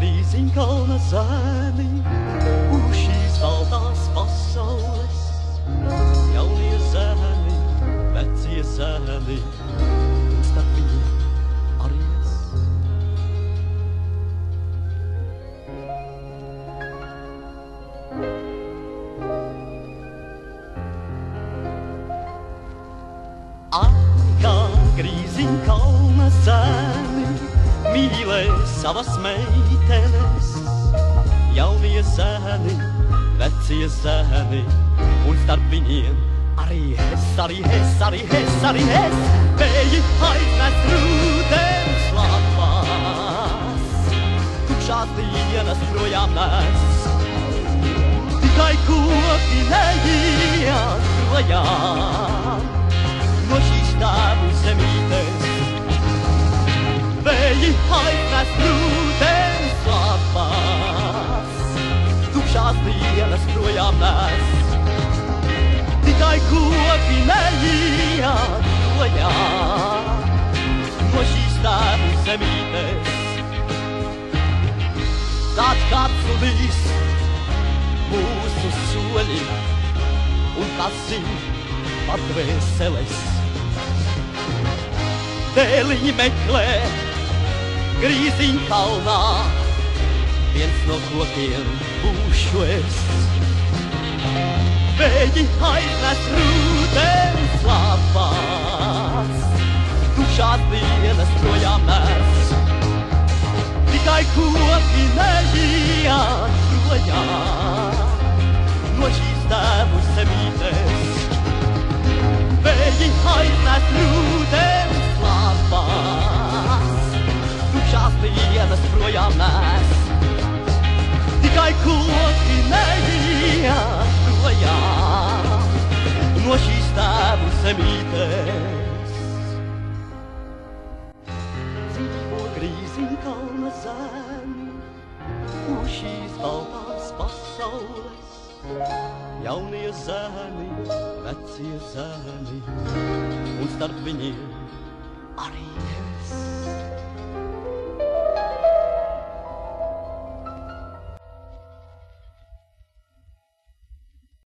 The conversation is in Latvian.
grīziņkalna zēni, uz šīs baltās pasaules. Jaunie zēni, vecie zēni, un starp viņiem arī es. Kā grīziņkalna zēni, mīlē savas meitenes, jaunie zēni, vecie zēni, un starp viņiem arī es, arī es, arī es, arī es, vēji aiznes rūdens lapās, tukšās dienas projām nes, tikai koki neiet projām Vēji aiznes rūdens lapās, tukšās dienas projām nes. Tikai koki neiet projām no šīs tēvu zemītes. Kāds kāds sudīs mūsu soļi un kas zina pat dvēseles. Dēliņi meklē grīziņ kalnā, viens no kokiem būšu es. Vēji aiznes rūdens lapās, tukšās dienas projām nes. Tikai koki neiet projām no šīs tēvu zemītes. Vēji aiznes rūdens dienas projām nes. Tikai koki neiet projām no šīs tēvu zemītes. Dzīvo grīziņkalna zemi, uz šīs baltās pasaules. Jaunie zēni, vecie zēni, un starp viņiem arī